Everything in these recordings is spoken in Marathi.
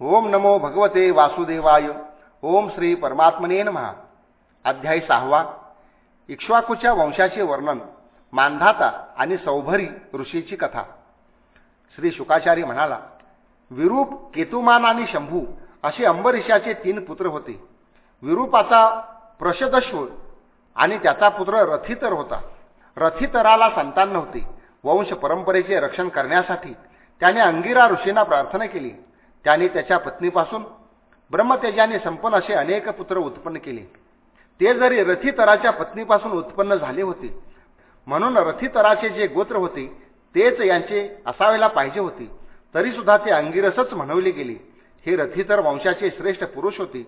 ओम नमो भगवते वासुदेवाय. ओम श्री परमात्मने महा अध्याय सहावा. इक्ष्वाकूच्या वंशाचे वर्णन मानधाता आणि सौभरी ऋषीची कथा. श्री शुकाचार्य म्हणाला विरूप केतुमान आणि शंभू असे अंबरीशाचे तीन पुत्र होते. विरूपाचा प्रशदश्व आणि त्याचा पुत्र रथितर होता. रथितराला संतान नव्हते. वंश परंपरेचे रक्षण करण्यासाठी त्याने अंगिरा ऋषींना प्रार्थना केली. त्याने त्याच्या पत्नीपासून ब्रह्मतेजाने संपन्न असे अनेक पुत्र उत्पन्न केले. ते जरी रथितराच्या पत्नीपासून उत्पन्न झाले होते म्हणून रथितराचे जे गोत्र होते तेच यांचे असावेला पाहिजे होते. तरीसुद्धा ते अंगिरसच म्हणवले गेले. हे रथितर वंशाचे श्रेष्ठ पुरुष होते.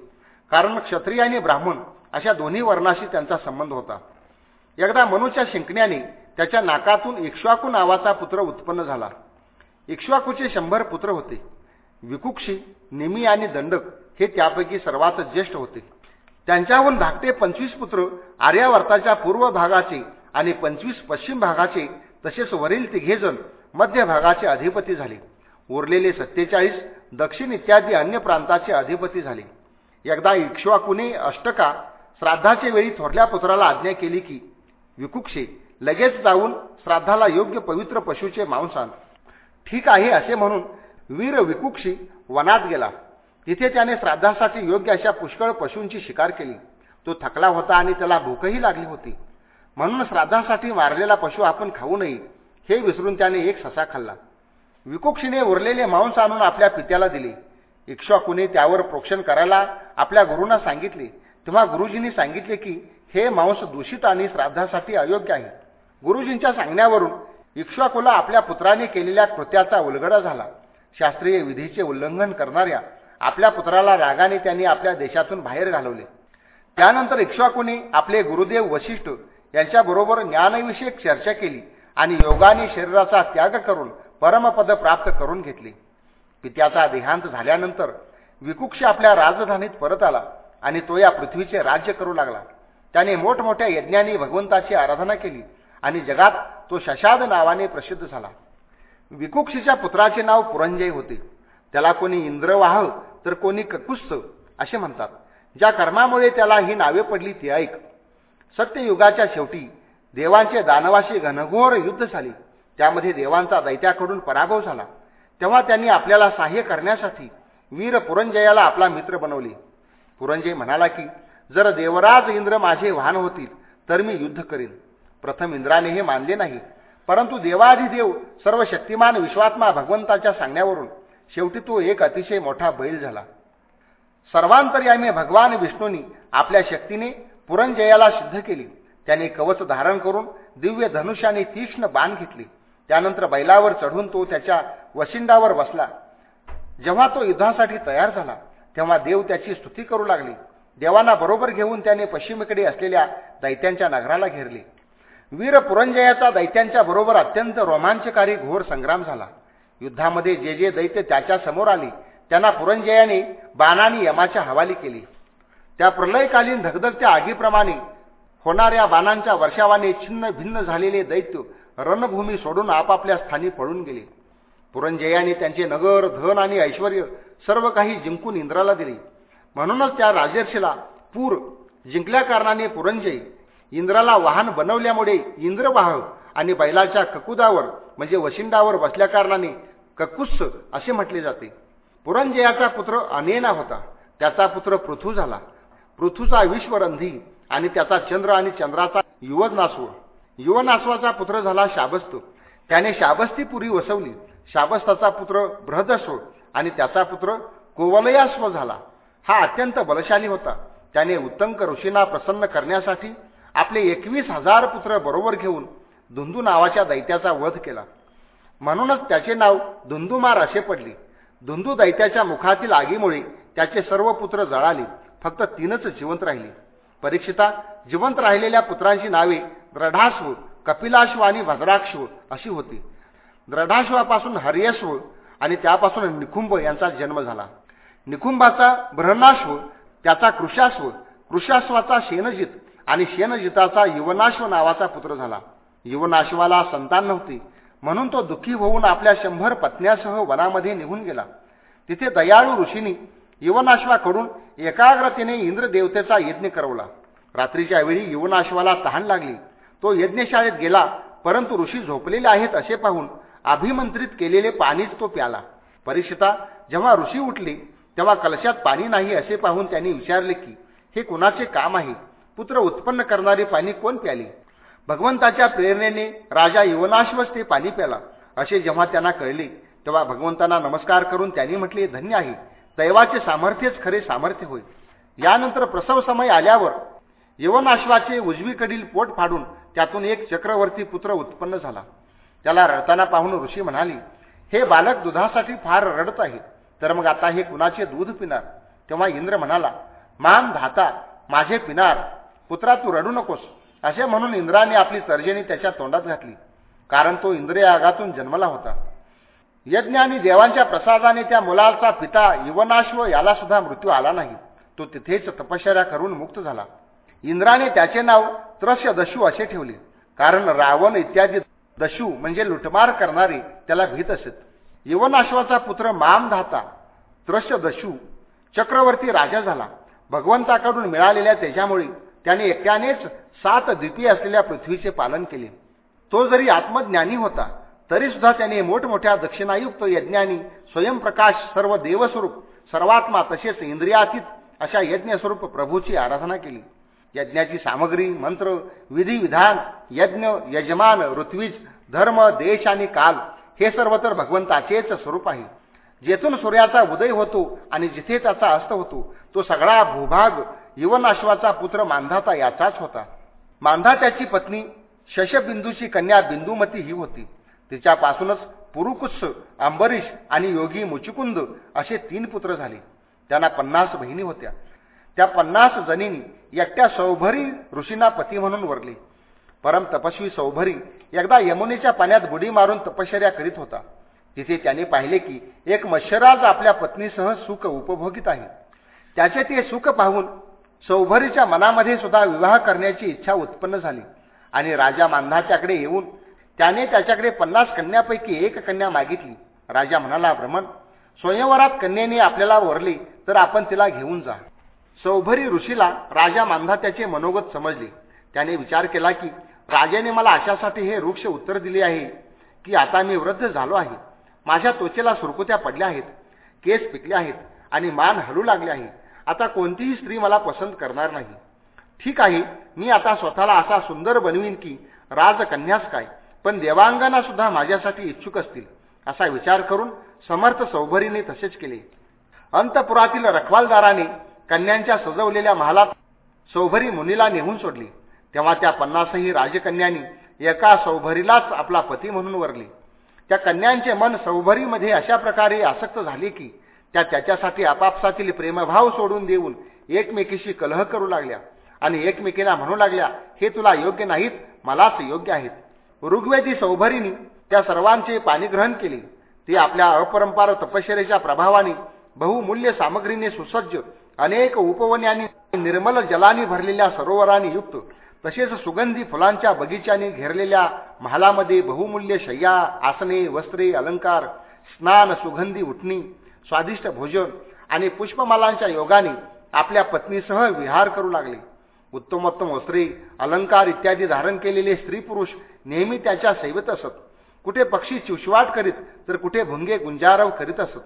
कारण क्षत्रिय आणि ब्राह्मण अशा दोन्ही वर्णाशी त्यांचा संबंध होता. एकदा मनूच्या शिंकण्याने त्याच्या नाकातून इक्ष्वाकू नावाचा पुत्र उत्पन्न झाला. इक्ष्वाकूचे शंभर पुत्र होते. विकुक्षी निमी आणि दंडक हे त्यापैकी सर्वात ज्येष्ठ होते. त्यांच्याहून धाकटे पंचवीस पुत्र आर्यावर्ताच्या पूर्व भागाचे आणि पंचवीस पश्चिम भागाचे तसेच वरील तिघेजण मध्य भागाचे अधिपती झाले. उरलेले सत्तेचाळीस दक्षिण इत्यादी अन्य प्रांताचे अधिपती झाले. एकदा इक्ष्वाकुने अष्टका श्राद्धाच्या वेळी थोरल्या पुत्राला आज्ञा केली की विकुक्षे लगेच जाऊन श्राद्धाला योग्य पवित्र पशूचे मांस आण ठीक आहे असे म्हणून वीर विकुक्षी वनात गेला. तिथे त्याने श्राद्धासाठी योग्य अशा पुष्कळ पशूंची शिकार केली. तो थकला होता आणि त्याला भूकही लागली होती. म्हणून श्राद्धासाठी मारलेला पशु आपण खाऊ नये हे विसरून त्याने एक ससा खाल्ला. विकुक्षीने उरलेले मांस आणून आपल्या पित्याला दिले. इक्ष्वाकुने त्यावर प्रोक्षण करायला आपल्या गुरूंना सांगितले. तेव्हा गुरुजींनी सांगितले की हे मांस दूषित आणि श्राद्धासाठी अयोग्य आहे. गुरुजींच्या सांगण्यावरून इक्ष्वाकुला आपल्या पुत्राने केलेल्या कृत्याचा उलगडा झाला. शास्त्रीय विधीचे उल्लंघन करणाऱ्या आपल्या पुत्राला रागाने त्यांनी आपल्या देशातून बाहेर घालवले. त्यानंतर इक्ष्वाकुने आपले गुरुदेव वशिष्ठ यांच्याबरोबर ज्ञानविषयक चर्चा केली आणि योगाने शरीराचा त्याग करून परमपद प्राप्त करून घेतले. पित्याचा देहांत झाल्यानंतर विकुक्ष आपल्या राजधानीत परत आला आणि तो या पृथ्वीचे राज्य करू लागला. त्याने मोठमोठ्या यज्ञांनी भगवंताची आराधना केली आणि जगात तो शशाद नावाने प्रसिद्ध झाला. विकुक्षीच्या पुत्राचे नाव पुरंजय होते. त्याला कोणी इंद्रवाह तर कोणी ककुस्स असे म्हणतात. ज्या कर्मामुळे त्याला ही नावे पडली ती ऐक. सत्ययुगाच्या शेवटी देवांचे दानवाशी घनघोर युद्ध झाले. त्यामध्ये देवांचा दैत्याकडून पराभव झाला. तेव्हा त्यांनी आपल्याला सहाय्य करण्यासाठी वीर पुरंजयाला आपला मित्र बनवले. पुरंजय म्हणाला की जर देवराज इंद्र माझे वाहन होतील तर मी युद्ध करेन. प्रथम इंद्राने हे मानले नाही. परंतु देवाधिदेव सर्व शक्तिमान विश्वात्मा भगवंताच्या सांगण्यावरून शेवटी तो एक अतिशय मोठा बैल झाला. सर्वांतर्यामी भगवान विष्णूंनी आपल्या शक्तीने पुरंजयाला सिद्ध केली. त्याने कवच धारण करून दिव्य धनुष्याने तीक्ष्ण बाण घेतले. त्यानंतर बैलावर चढून तो त्याच्या वशिंडावर बसला. जेव्हा तो युद्धासाठी तयार झाला तेव्हा देव त्याची स्तुती करू लागली. देवांना बरोबर घेऊन त्याने पश्चिमेकडे असलेल्या दैत्यांच्या नगराला घेरले. वीर पुरंजयाचा दैत्यांच्या बरोबर अत्यंत रोमांचकारी घोर संग्राम झाला. युद्धामध्ये जे जे दैत्य त्याच्यासमोर आले त्यांना पुरंजयाने बाणाने यमाच्या हवाली केली. त्या प्रलयकालीन धगधगत्या आगीप्रमाणे होणाऱ्या बाणांच्या वर्षावाने छिन्न भिन्न झालेले दैत्य रणभूमी सोडून आपापल्या स्थानी पळून गेले. पुरंजयाने त्यांचे नगर धन आणि ऐश्वर सर्व काही जिंकून इंद्राला दिले. म्हणूनच त्या राजर्षीला पूर जिंकल्या कारणाने पुरंजय इंद्राला वाहन बनवल्यामुळे इंद्रवाह आणि बैलाच्या ककुदावर म्हणजे वशिंडावर बसल्या कारणाने ककुस्स असे म्हटले जाते. पुरंजयाचा पुत्र अनेना होता. त्याचा पुत्र पृथू झाला. पृथूचा विश्वरंधी आणि त्याचा चंद्र आणि चंद्राचा युवनास्व युवनास्वाचा पुत्र झाला शाबस्त. त्याने शाबस्तीपुरी वसवली. शाबस्ताचा पुत्र बृहदस्व आणि त्याचा पुत्र कोवलयास्व झाला. हा अत्यंत बलशाली होता. त्याने उत्तंक ऋषींना प्रसन्न करण्यासाठी आपले एकवीस हजार पुत्र बरोबर घेऊन धुंदू नावाच्या दैत्याचा वध केला. म्हणूनच त्याचे नाव धुंदुमार असे पडले. धुंदू दैत्याच्या मुखातील आगीमुळे त्याचे सर्व पुत्र जळाले. फक्त तीनच जिवंत राहिले. परीक्षिता जिवंत राहिलेल्या पुत्रांची नावे द्रढाश्व कपिलाश्व आणि भद्राक्ष अशी होती. द्रढाश्वापासून हरियश्व आणि त्यापासून निकुंभ यांचा जन्म झाला. निकुंभाचा ब्रह्नाश्व त्याचा कृशाश्व कृशाश्वाचा शेनजित आणि शेनजिताचा युवनाश्व नावाचा पुत्र झाला. युवनाश्वाला संतान नव्हते. म्हणून तो दुःखी होऊन आपल्या शंभर पत्न्यासह वनामध्ये निघून गेला. तिथे दयाळू ऋषींनी युवनाश्वाकडून एकाग्रतेने इंद्रदेवतेचा यज्ञ करवला. रात्रीच्या वेळी युवनाश्वाला तहान लागली. तो यज्ञशाळेत गेला परंतु ऋषी झोपलेले आहेत असे पाहून अभिमंत्रित केलेले पाणीच तो प्याला. परीक्षिता जेव्हा ऋषी उठली तेव्हा कलशात पाणी नाही असे पाहून त्यांनी विचारले की हे कुणाचे काम आहे? पुत्र उत्पन्न करणारी पाणी कोण प्याली? भगवंताच्या प्रेरणेने राजा युवनाश्वस ते पाणी प्याला. असे जेव्हा त्यांना कळले तेव्हा भगवंतांना नमस्कार करून त्यांनी म्हटले धन्य आहे. दैवाचे सामर्थ्यच खरे सामर्थ्य होय. यानंतर प्रसव समय आल्यावर यवनाश्वाचे उजवीकडील पोट फाडून त्यातून एक चक्रवर्ती पुत्र उत्पन्न झाला. त्याला रडताना पाहून ऋषी म्हणाली हे बालक दुधासाठी फार रडत आहे. तर मग आता हे कुणाचे दूध पिणार? तेव्हा इंद्र म्हणाला मान धाता माझे पिणार पुत्रा तू रडू नकोस. असे म्हणून इंद्राने आपली तर्जनी त्याच्या तोंडात घातली. कारण तो इंद्रिय आगातून जन्मला होता. यज्ञ आणि देवांच्या प्रसादाने त्या मुलाचा पिता युवनाश्व याला सुद्धा मृत्यू आला नाही. तो तिथेच तपश्चर्या करून मुक्त झाला. इंद्राने त्याचे नाव त्रस्य दशू असे ठेवले. कारण रावण इत्यादी दशू म्हणजे लुटमार करणारे त्याला भीत असत. युवनाश्वाचा पुत्र मामधाता त्रस्य दशू चक्रवर्ती राजा झाला. भगवंताकडून मिळालेल्या त्याच्यामुळे त्याने एकट्यानेच सात द्वितीय असलेल्या पृथ्वीचे पालन केले. तो जरी आत्मज्ञानी होता तरी सुद्धा त्याने मोठमोठ्या दक्षिणायुक्त यज्ञानी स्वयंप्रकाश सर्व देवस्वरूप सर्वात्मा तसेच इंद्रियातीत अशा यज्ञस्वरूप प्रभूची आराधना केली. यज्ञाची सामग्री मंत्र विधिविधान यज्ञ यजमान ऋत्वीज धर्म देश आणि काल हे सर्व तर भगवंताचेच स्वरूप आहे. जेथून सूर्याचा उदय होतो आणि जिथे त्याचा अस्त होतो तो सगळा भूभाग युवनाश्वाचा पुत्र मांधाता याचाच होता. मांधा त्याची पत्नी शशबिंदूची कन्या बिंदुमती ही होती. तिच्यापासूनच पुरुकुत्स अंबरीश आणि योगी मुचुकुंद असे तीन पुत्र झाले. त्यांना पन्नास बहिणी होत्या. त्या पन्नास जणींनी एकट्या सौभरी ऋषींना पती म्हणून वरले. परम तपस्वी सौभरी एकदा यमुनेच्या पाण्यात बुडी मारून तपश्चर्या करीत होता. तिथे त्याने पाहिले की एक मच्छराज आपल्या पत्नीसह सुख उपभोगीत आहे. त्याचे ते सुख पाहून सौभरीच्या मनामध्ये सुद्धा विवाह करण्याची इच्छा उत्पन्न झाली. आणि राजा मान्हाच्याकडे येऊन त्याने त्याच्याकडे पन्नास कन्यापैकी एक कन्या मागितली. राजा म्हणाला भ्रमण स्वयंवरात कन्येने आपल्याला वरली तर आपण तिला घेऊन जा. सौभरी ऋषीला राजा मांधात्याचे मनोगत समजले. त्याने विचार केला की राजाने मला अशासाठी हे वृक्ष उत्तर दिले आहे की आता मी वृद्ध झालो आहे. माझ्या त्वचेला सुरकुत्या पडल्या आहेत केस पिकले आहेत आणि मान हलू लागले आहे. आता कोणतीही स्त्री मला पसंत करणार नाही. ठीक आहे मी आता स्वतःला असा सुंदर बनवीन की राजकन्यास काय पण देवांगना सुद्धा माझ्यासाठी इच्छुक असतील असा विचार करून समर्थ सौभरीने तसेच केले. अंतपुरातील रखवालदाराने कन्यांच्या सजवलेल्या महालात सौभरी मुनीला नेहून सोडली. तेव्हा त्या पन्नासही राजकन्यांनी एका सौभरीलाच आपला पती म्हणून वरले. त्या कन्यांचे मन सौभरीमध्ये अशा प्रकारे आसक्त झाले की त्या त्याच्यासाठी आपापसातील प्रेमभाव सोडून देऊन एकमेकीशी कलह करू लागल्या. आणि एकमेकीला म्हणू लागल्या हे तुला योग्य नाहीत मलाच योग्य आहेत. ऋग्वेदी सौभरीनी त्या सर्वांचे पाणीग्रहण केले. ती आपल्या अपरंपार तपश्चरेच्या प्रभावाने बहुमूल्य सामग्रीने सुसज्ज अनेक उपवन्यांनी निर्मल जलानी भरलेल्या सरोवरांनी युक्त तसेच सुगंधी फुलांच्या बगीच्याने घेरलेल्या महालामध्ये बहुमूल्य शय्या आसने वस्त्रे अलंकार स्नान सुगंधी उठणी स्वादिष्ट भोजन आणि पुष्पमालांच्या योगाने आपल्या पत्नीसह विहार करू लागले. उत्तमोत्तम वस्त्रे अलंकार इत्यादी धारण केलेले स्त्री पुरुष नेहमी त्याच्या सेवेत असत. कुठे पक्षी चिवशिवाट करीत तर कुठे भुंगे गुंजारव करीत असत.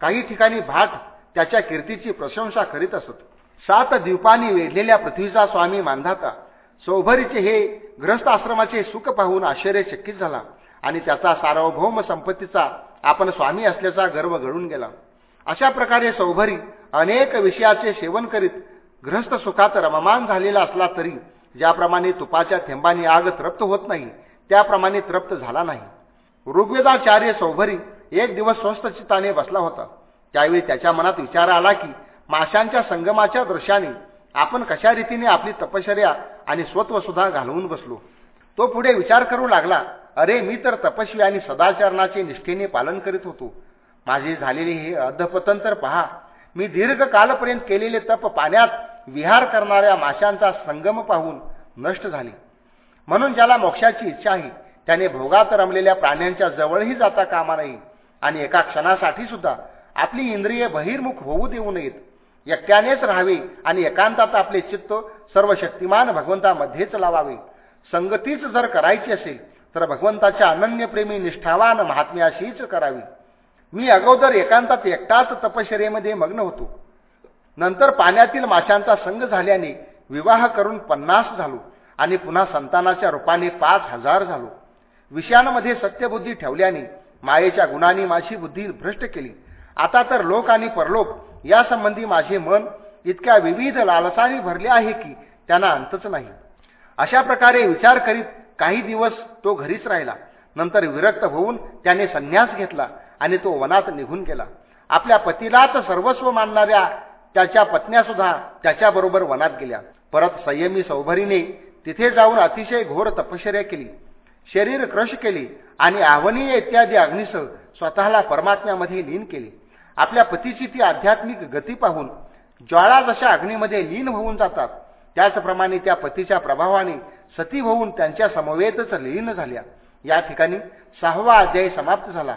काही ठिकाणी भाट त्याच्या कीर्तीची प्रशंसा करीत असत. सात द्वीपांनी वेढलेल्या पृथ्वीचा स्वामी मांधाता सौभरीचे हे ग्रस्त आश्रमाचे सुख पाहून आश्चर्यचकित झाला आणि त्याचा सार्वभौम संपत्तीचा आपण स्वामी असल्याचा गर्व घडून गेला. अशा प्रकारे सौभरी अनेक विषयाचे सेवन करीत ग्रस्त सुखात रममान झालेला असला तरी ज्याप्रमाणे तुपाच्या थेंबाने आग तृप्त होत नाही त्याप्रमाणे तृप्त झाला नाही. ऋग्वेदाचार्य सौभरी एक दिवस स्वस्थ चित्ताने बसला होता. त्यावेळी त्याच्या मनात विचार आला की माशांच्या संगमाच्या दृश्याने आपण कशा रीतीने आपली तपश्चर्या आणि स्वत्व सुद्धा घालवून बसलो. तो पुढे विचार करू लागला अरे मी तर तपस्वी आणि सदाचरणाचे निष्ठेने पालन करीत होतो. माझी झालेली हे अधपतन तर पहा. मी दीर्घ कालपर्यंत केलेले तप पाण्यात विहार करणाऱ्या माशांचा संगम पाहून नष्ट झाले. म्हणून ज्याला मोक्षाची इच्छा आहे त्याने भोगात रमलेल्या प्राण्यांच्या जवळही जाता कामा नाही आणि एका क्षणासाठी सुद्धा आपली इंद्रिये बहिर्मुख होऊ देऊ नयेत. एकट्यानेच राहावे आणि एकांतात आपले चित्त सर्व शक्तिमान भगवंतामध्येच लावावे. संगतीच जर करायची असेल तर भगवंताच्या अनन्यप्रेमी निष्ठावान महात्म्याशीच करावी. मी अगोदर एकांतात एकटाच तपश्चर्येमध्ये मग्न होतो. नंतर पाण्यातील माशांचा संघ झाल्याने विवाह करून पन्नास झालो आणि पुन्हा संतानाच्या रूपाने पाच हजार झालो. विषयांमध्ये सत्यबुद्धी ठेवल्याने मायेच्या गुणांनी माझी बुद्धी भ्रष्ट केली. आता तर लोक आणि परलोक यासंबंधी माझे मन इतक्या विविध लालसाने भरले आहे की त्यांना अंतच नाही. अशा प्रकारे विचार करीत काही दिवस तो घरीच राहिला. नंतर विरक्त होऊन त्याने संन्यास घेतला आणि तो वनात निघून गेला. आपल्या पतीलाच सर्वस्व मानणाऱ्या त्याच्या पत्न्यासुद्धा त्याच्याबरोबर वनात गेल्या. परत संयमी सौभरीने तिथे जाऊन अतिशय घोर तपश्चर्या केली. शरीर क्रश केले आणि आवनीय इत्यादी अग्निसह स्वतःला परमात्म्यामध्ये लीन केले. आपल्या पतीची ती आध्यात्मिक गती पाहून ज्वाळा जशा अग्नीमध्ये लीन होऊन जातात त्याचप्रमाणे त्या पतीच्या प्रभावाने सती होऊन त्यांच्या समवेतच लीन झाल्या. या ठिकाणी सहावा अध्याय समाप्त झाला.